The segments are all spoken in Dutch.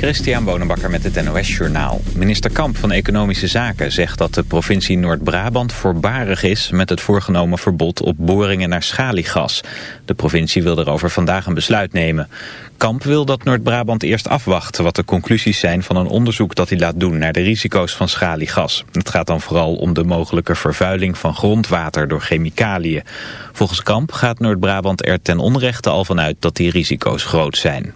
Christian Bonenbakker met het NOS Journaal. Minister Kamp van Economische Zaken zegt dat de provincie Noord-Brabant voorbarig is met het voorgenomen verbod op boringen naar schaliegas. De provincie wil erover vandaag een besluit nemen. Kamp wil dat Noord-Brabant eerst afwacht wat de conclusies zijn van een onderzoek dat hij laat doen naar de risico's van schaliegas. Het gaat dan vooral om de mogelijke vervuiling van grondwater door chemicaliën. Volgens Kamp gaat Noord-Brabant er ten onrechte al vanuit dat die risico's groot zijn.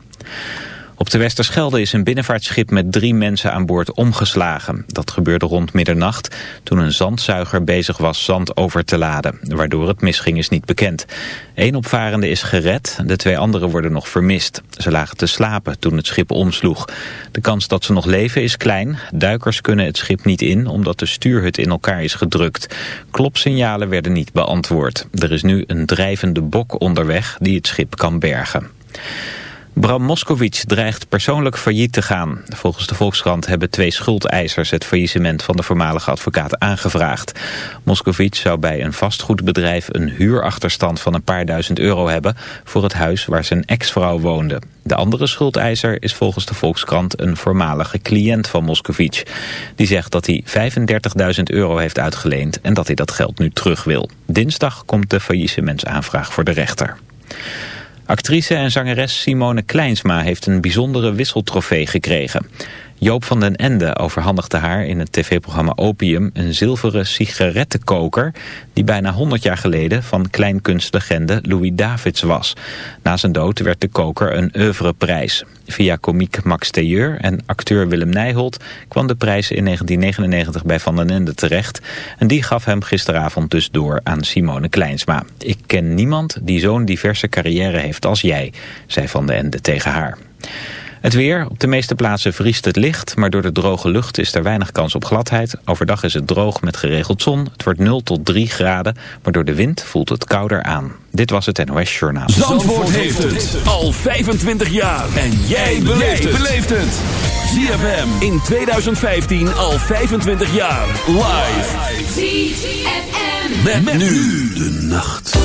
Op de Westerschelde is een binnenvaartschip met drie mensen aan boord omgeslagen. Dat gebeurde rond middernacht toen een zandzuiger bezig was zand over te laden. Waardoor het misging is niet bekend. Eén opvarende is gered, de twee anderen worden nog vermist. Ze lagen te slapen toen het schip omsloeg. De kans dat ze nog leven is klein. Duikers kunnen het schip niet in omdat de stuurhut in elkaar is gedrukt. Klopsignalen werden niet beantwoord. Er is nu een drijvende bok onderweg die het schip kan bergen. Bram Moskowitz dreigt persoonlijk failliet te gaan. Volgens de Volkskrant hebben twee schuldeisers het faillissement van de voormalige advocaat aangevraagd. Moskowitz zou bij een vastgoedbedrijf een huurachterstand van een paar duizend euro hebben voor het huis waar zijn ex-vrouw woonde. De andere schuldeiser is volgens de Volkskrant een voormalige cliënt van Moskowitz. Die zegt dat hij 35.000 euro heeft uitgeleend en dat hij dat geld nu terug wil. Dinsdag komt de faillissementsaanvraag voor de rechter. Actrice en zangeres Simone Kleinsma heeft een bijzondere wisseltrofee gekregen. Joop van den Ende overhandigde haar in het tv-programma Opium een zilveren sigarettenkoker die bijna 100 jaar geleden van kleinkunstlegende Louis Davids was. Na zijn dood werd de koker een oeuvreprijs. Via komiek Max Tejeur en acteur Willem Nijholt kwam de prijs in 1999 bij Van den Ende terecht en die gaf hem gisteravond dus door aan Simone Kleinsma. Ik ken niemand die zo'n diverse carrière heeft als jij, zei Van den Ende tegen haar. Het weer. Op de meeste plaatsen vriest het licht, maar door de droge lucht is er weinig kans op gladheid. Overdag is het droog met geregeld zon. Het wordt 0 tot 3 graden, maar door de wind voelt het kouder aan. Dit was het NOS Journaal. Zandvoort, heeft het al 25 jaar. En jij beleeft het. ZFM in 2015 al 25 jaar. Live. ZFM. met nu de nacht.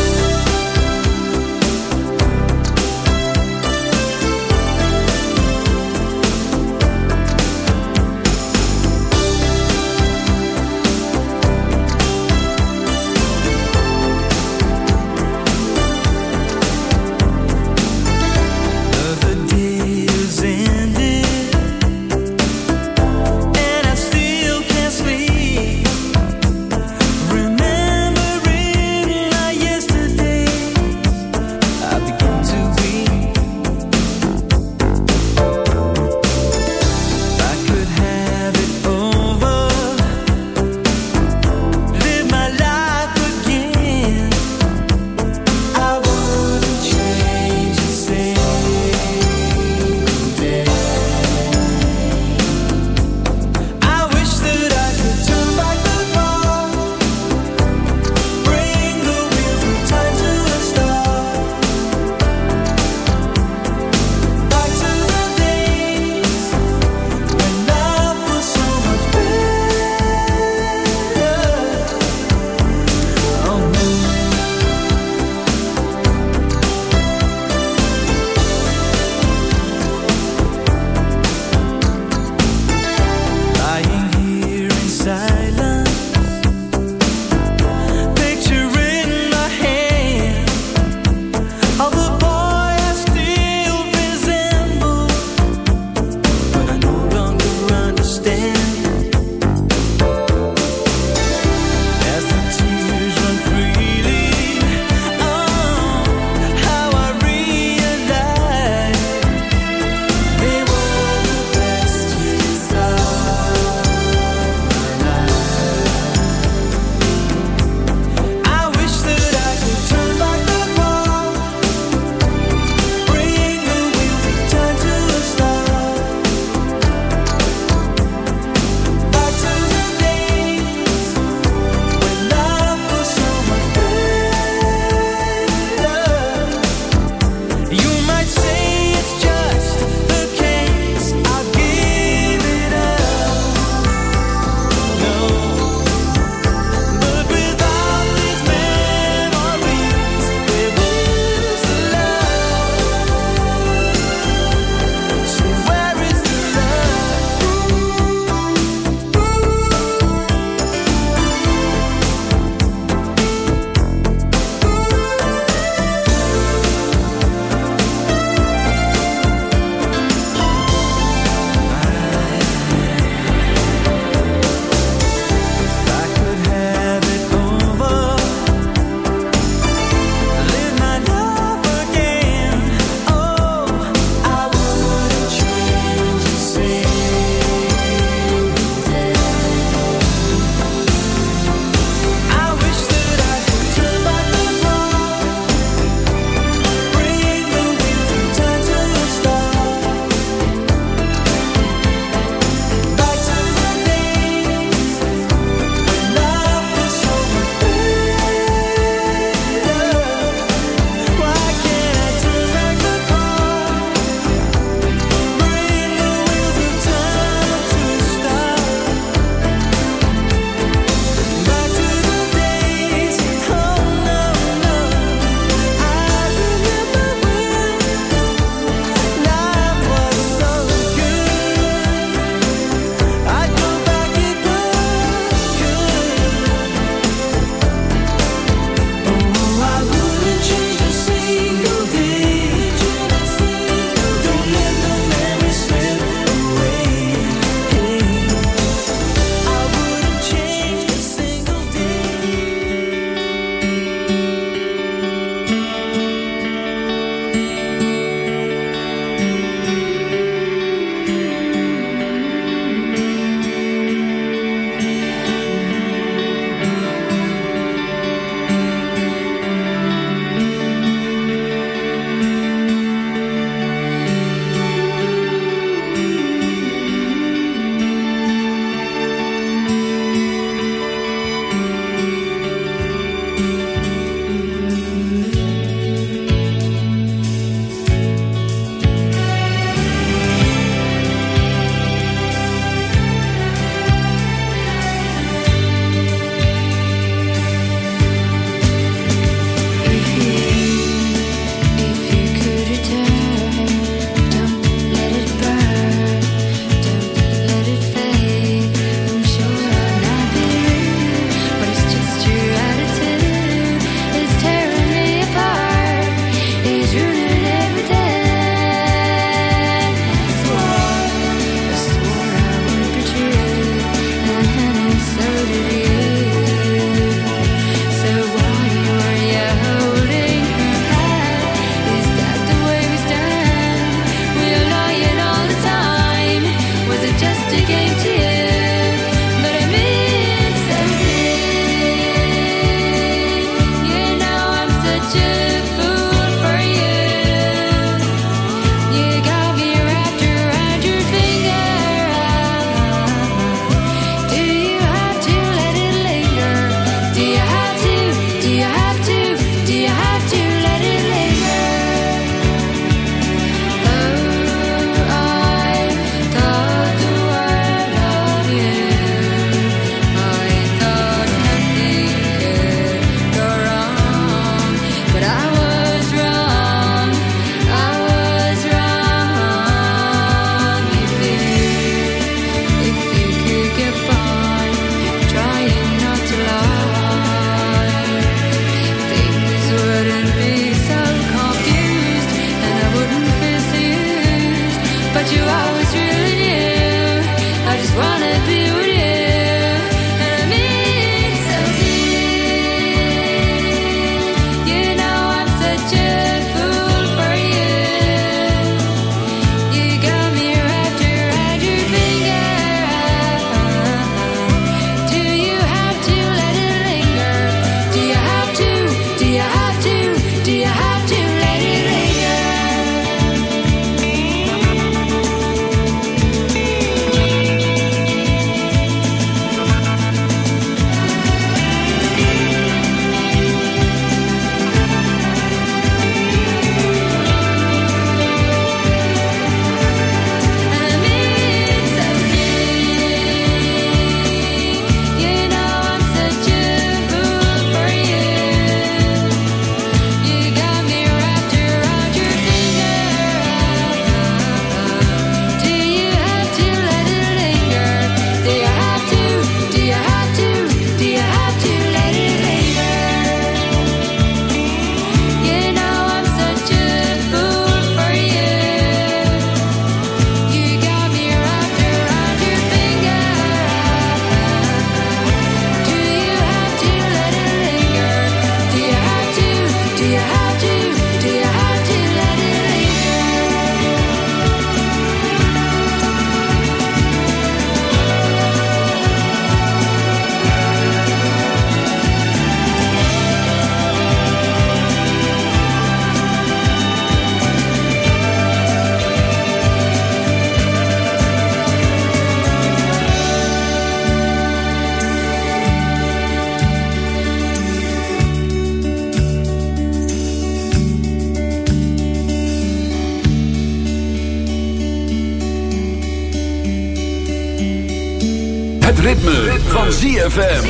ZFM.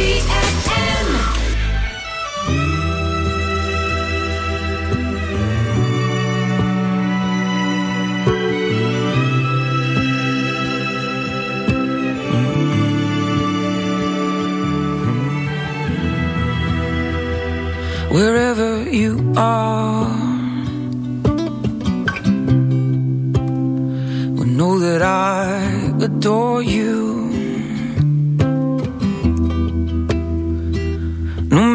Wherever you are, will know that I adore you.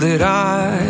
that I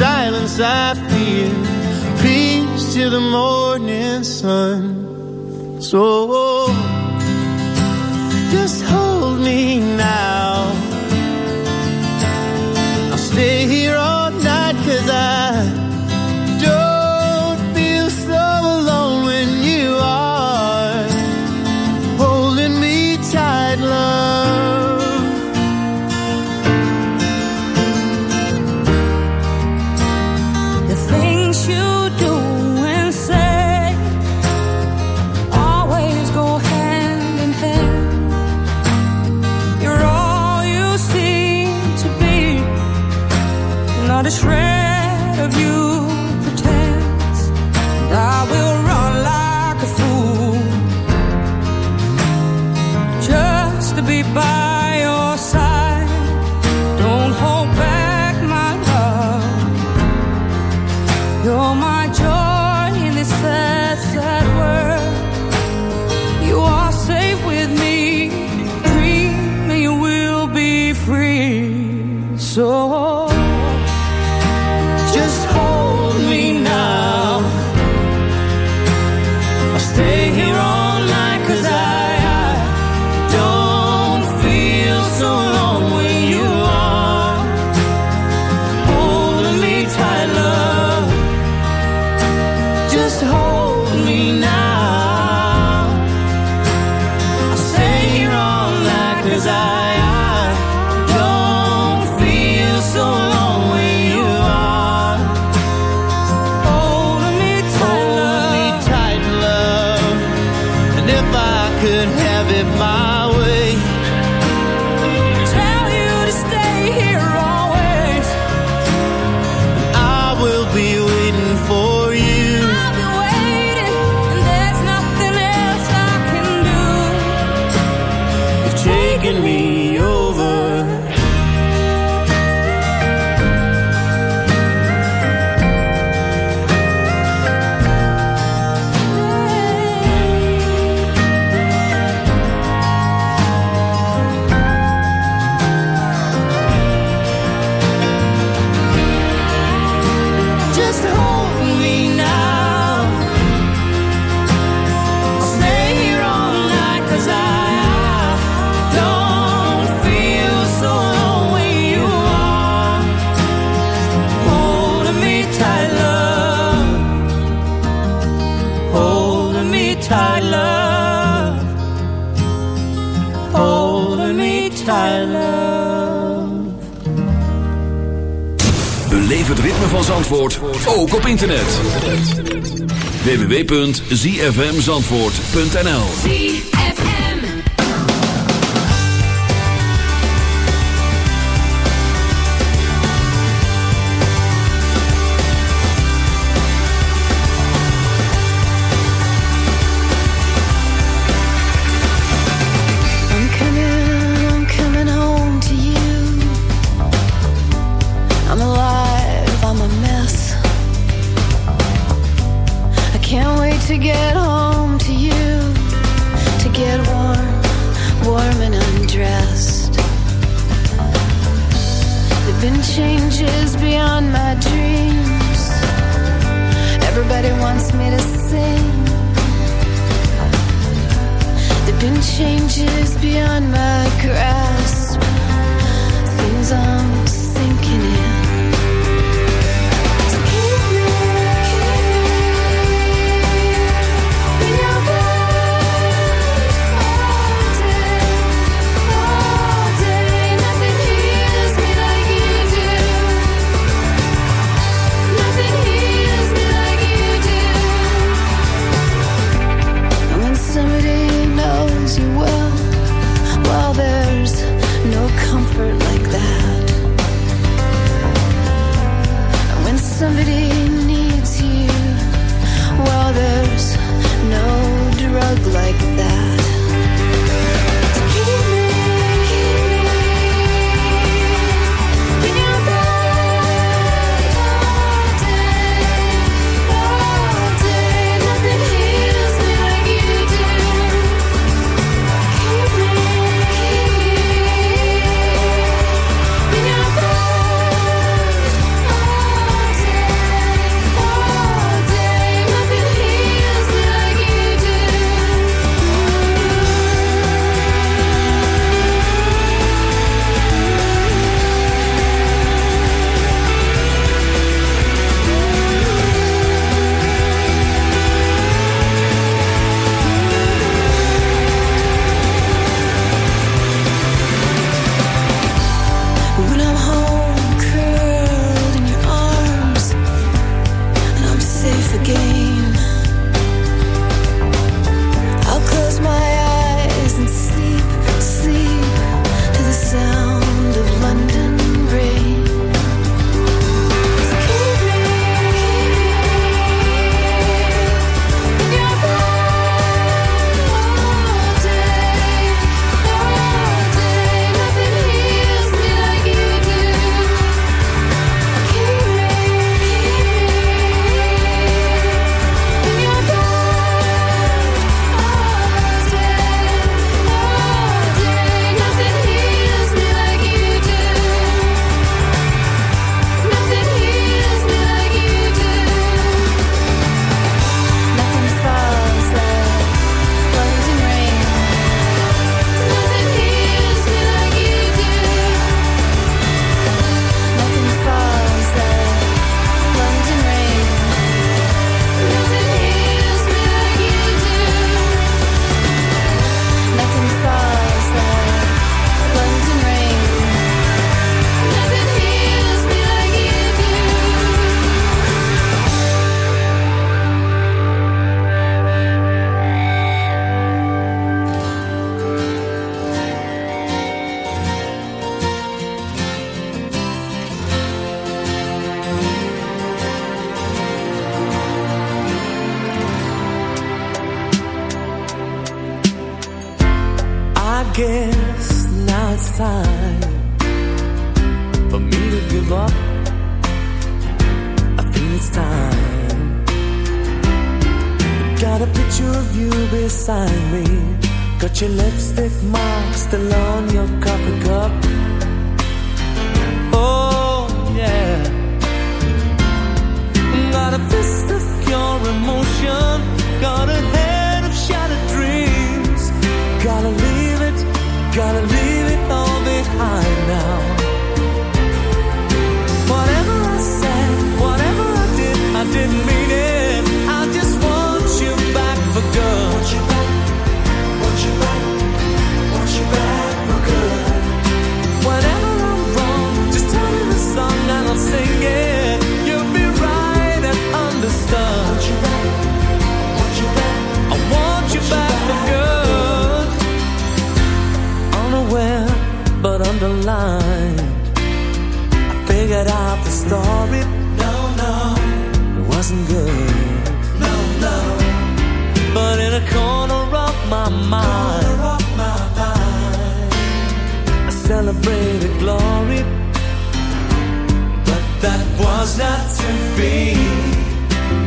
silence I fear. Peace to the morning sun. So. my joy in this sad, sad world. You are safe with me. Will be free. So I love. Het ritme van Zandvoort ook op internet. www.zfmzandvoort.nl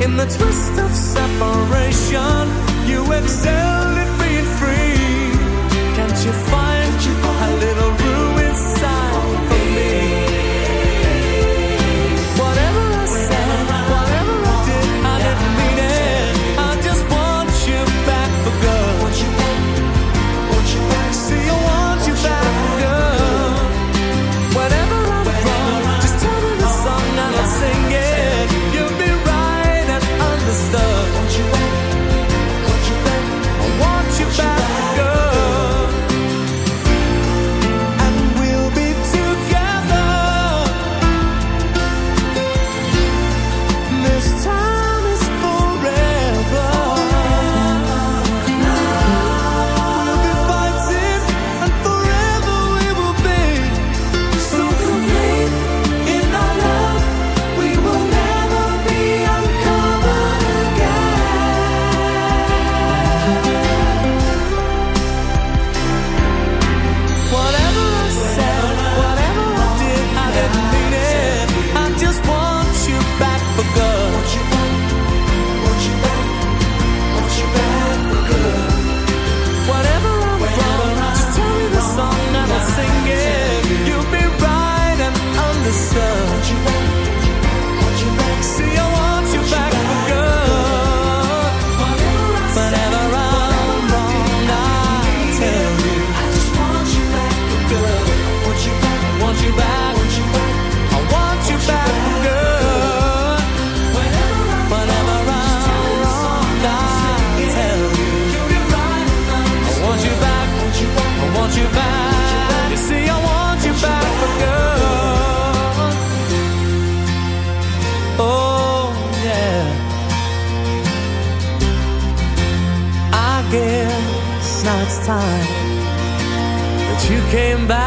In the twist of separation, you excel. came back.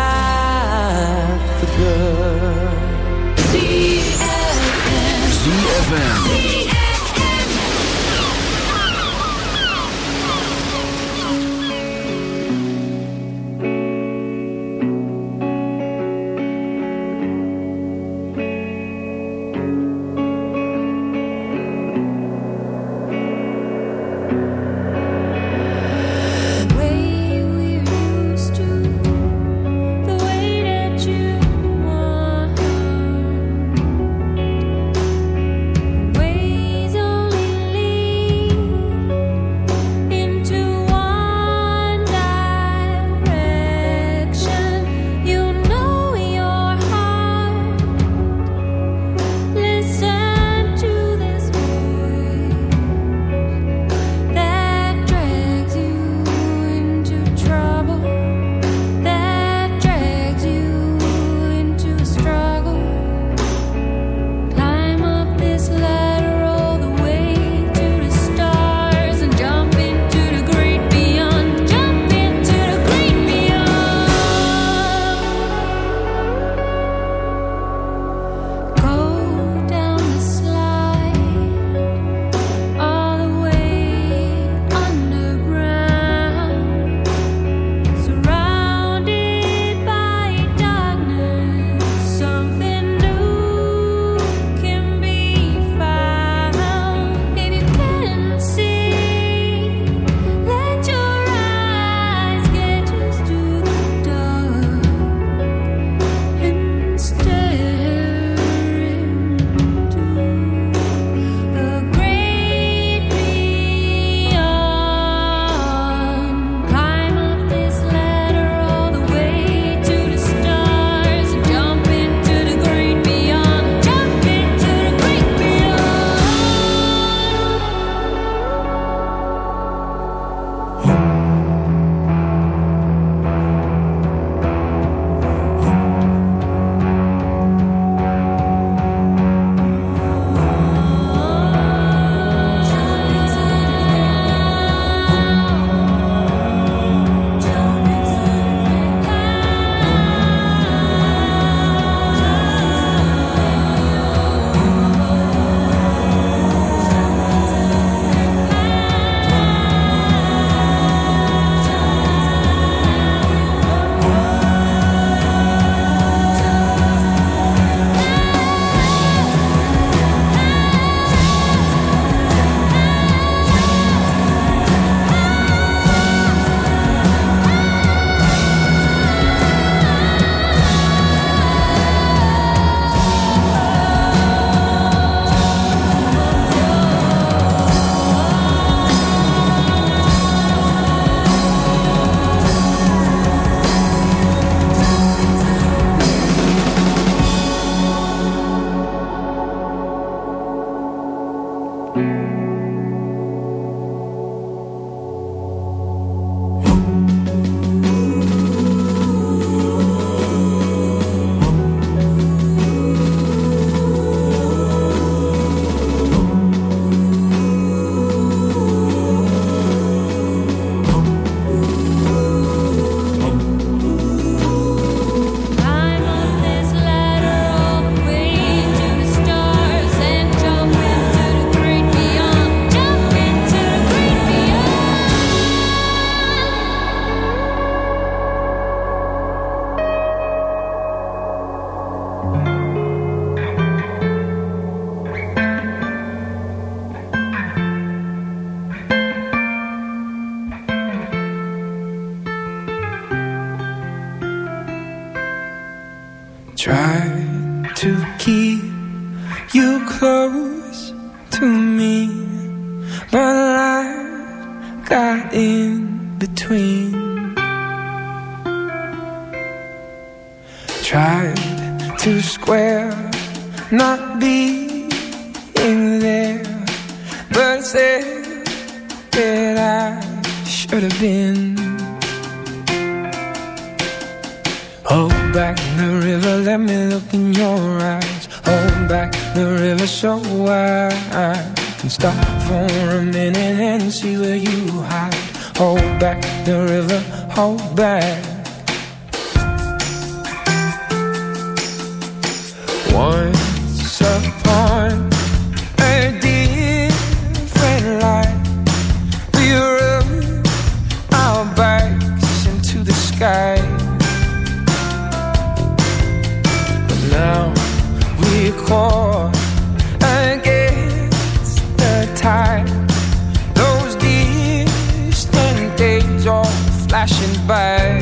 拜。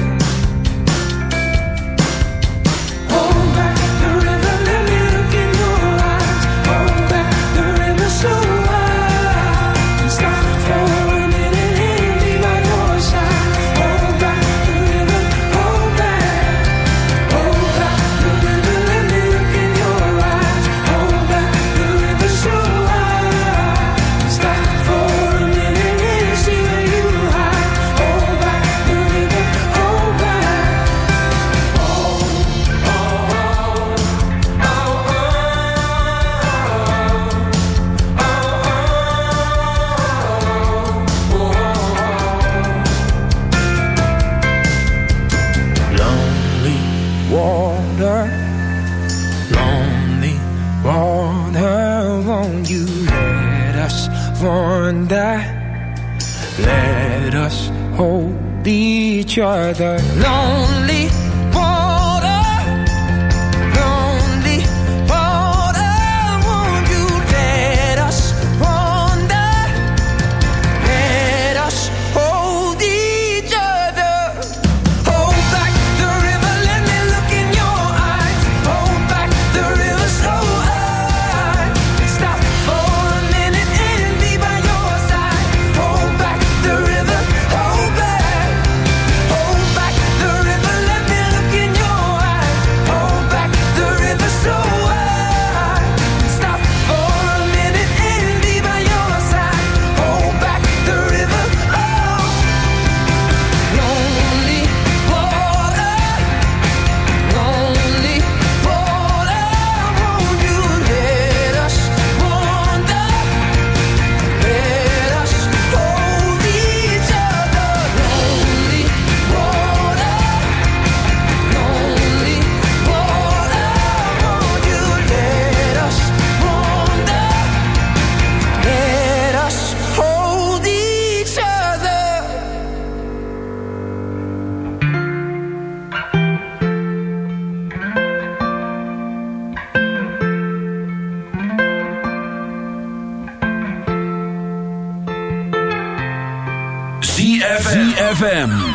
each other.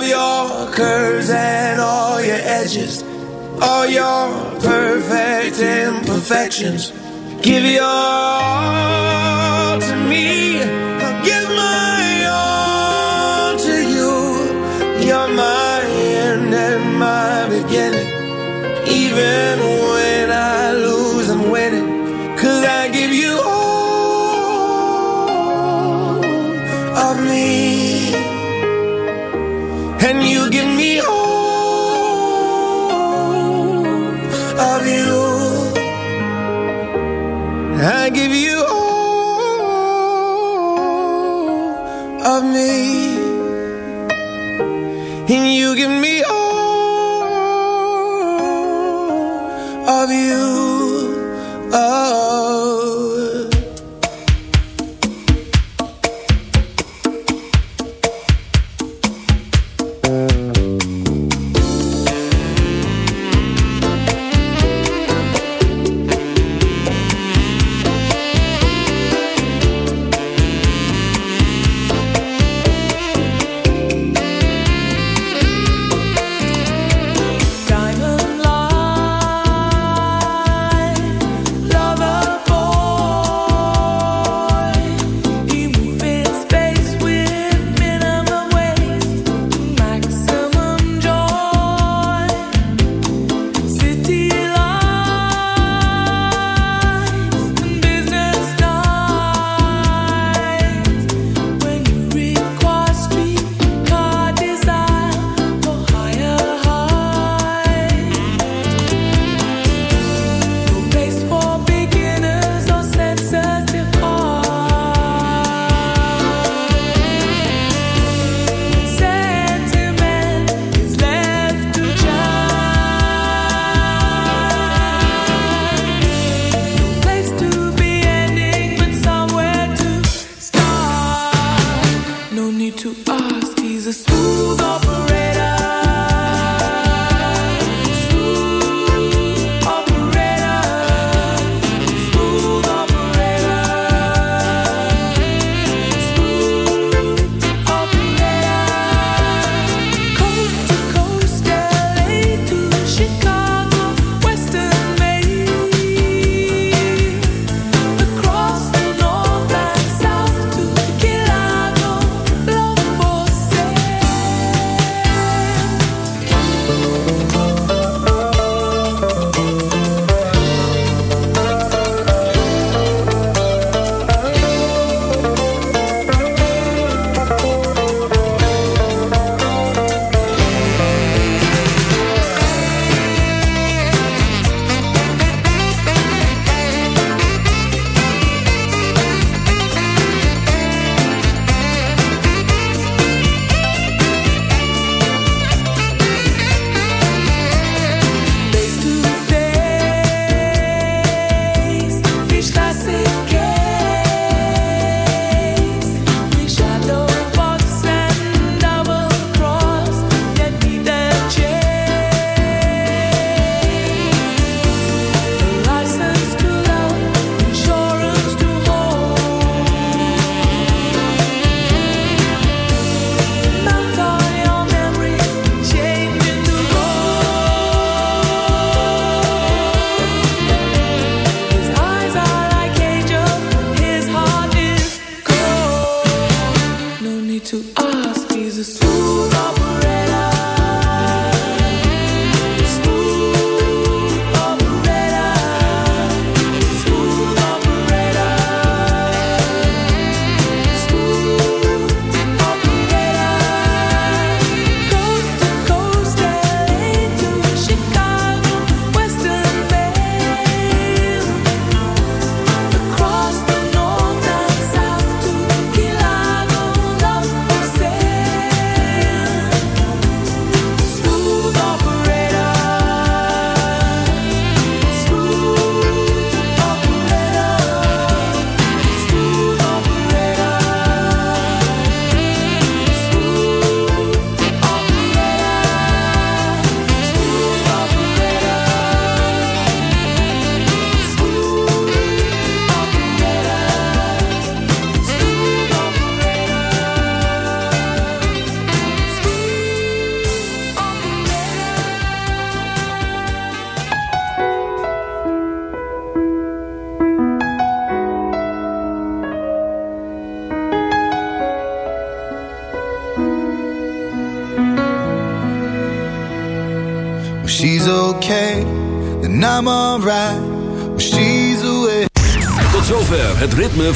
love your curves and all your edges, all your perfect imperfections. Give your all to me. me.